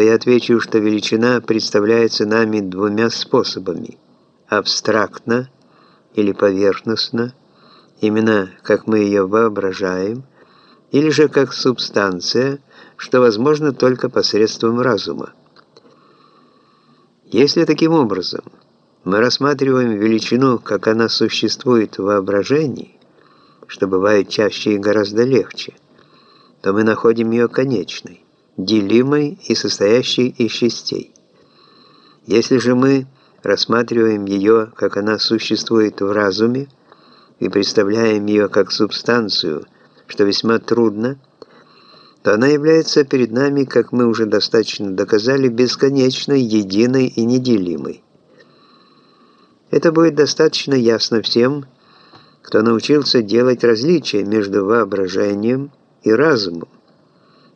то я отвечу, что величина представляется нами двумя способами – абстрактно или поверхностно, именно как мы ее воображаем, или же как субстанция, что возможно только посредством разума. Если таким образом мы рассматриваем величину, как она существует в воображении, что бывает чаще и гораздо легче, то мы находим ее конечной, делимой и состоящей из частей. Если же мы рассматриваем ее, как она существует в разуме, и представляем ее как субстанцию, что весьма трудно, то она является перед нами, как мы уже достаточно доказали, бесконечной, единой и неделимой. Это будет достаточно ясно всем, кто научился делать различия между воображением и разумом,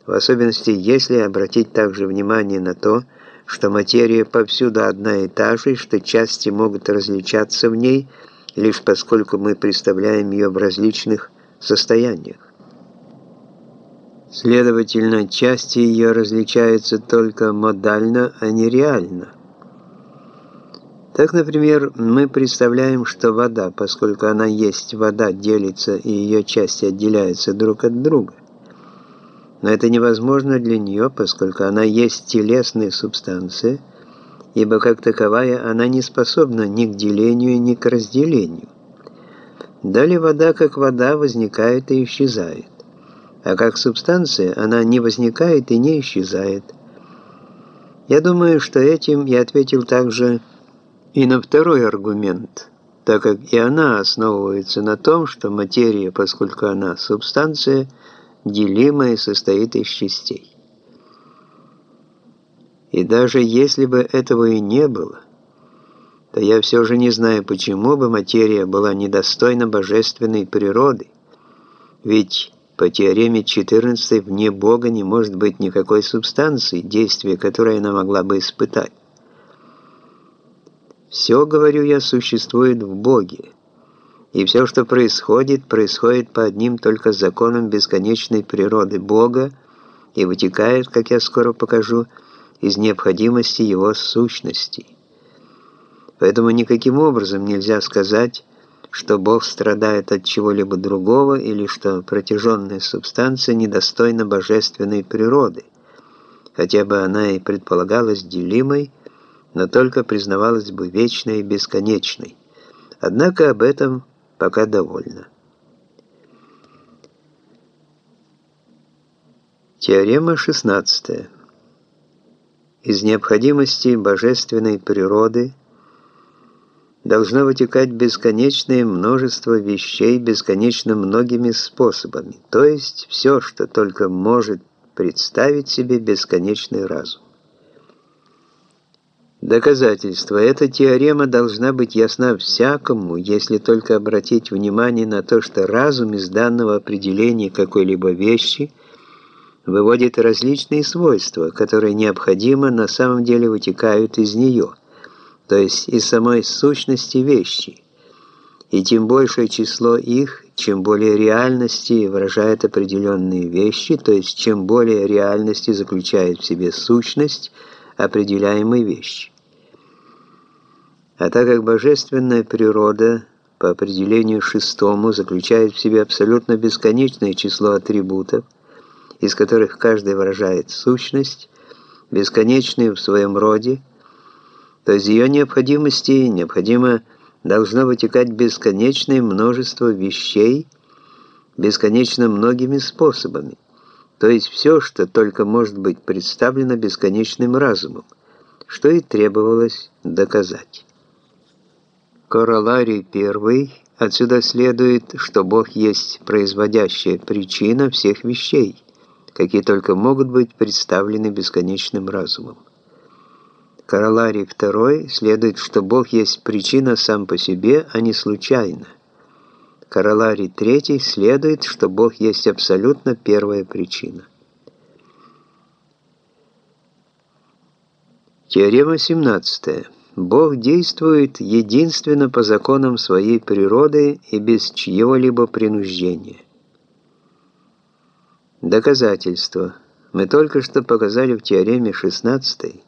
в особенности если обратить также внимание на то, что материя повсюду одна и та же, что части могут различаться в ней, лишь поскольку мы представляем ее в различных состояниях. Следовательно, части ее различаются только модально, а не реально. Так, например, мы представляем, что вода, поскольку она есть вода, делится и ее части отделяются друг от друга. Но это невозможно для нее, поскольку она есть телесная субстанция, ибо как таковая она не способна ни к делению, ни к разделению. Далее вода, как вода, возникает и исчезает. А как субстанция она не возникает и не исчезает. Я думаю, что этим я ответил также и на второй аргумент, так как и она основывается на том, что материя, поскольку она субстанция, делимая состоит из частей. И даже если бы этого и не было, то я все же не знаю, почему бы материя была недостойна божественной природы, ведь по теореме 14 вне Бога не может быть никакой субстанции, действия которой она могла бы испытать. Все, говорю я, существует в Боге. И все, что происходит, происходит по одним только законам бесконечной природы Бога и вытекает, как я скоро покажу, из необходимости Его сущности. Поэтому никаким образом нельзя сказать, что Бог страдает от чего-либо другого или что протяженная субстанция недостойна божественной природы, хотя бы она и предполагалась делимой, но только признавалась бы вечной и бесконечной. Однако об этом пока довольно. Теорема 16. Из необходимости божественной природы должно вытекать бесконечное множество вещей бесконечно многими способами, то есть все, что только может представить себе бесконечный разум. Доказательство. Эта теорема должна быть ясна всякому, если только обратить внимание на то, что разум из данного определения какой-либо вещи выводит различные свойства, которые необходимо на самом деле вытекают из нее, то есть из самой сущности вещи. И тем большее число их, чем более реальности выражает определенные вещи, то есть чем более реальности заключает в себе сущность определяемой вещи. А так как божественная природа по определению шестому заключает в себе абсолютно бесконечное число атрибутов, из которых каждый выражает сущность, бесконечную в своем роде, то из ее необходимости необходимо должно вытекать бесконечное множество вещей бесконечно многими способами, то есть все, что только может быть представлено бесконечным разумом, что и требовалось доказать. Короларий первый. Отсюда следует, что Бог есть производящая причина всех вещей, какие только могут быть представлены бесконечным разумом. Короларий второй. Следует, что Бог есть причина сам по себе, а не случайно. Короларий третий. Следует, что Бог есть абсолютно первая причина. Теорема 17. Бог действует единственно по законам своей природы и без чьего-либо принуждения. Доказательство. Мы только что показали в теореме 16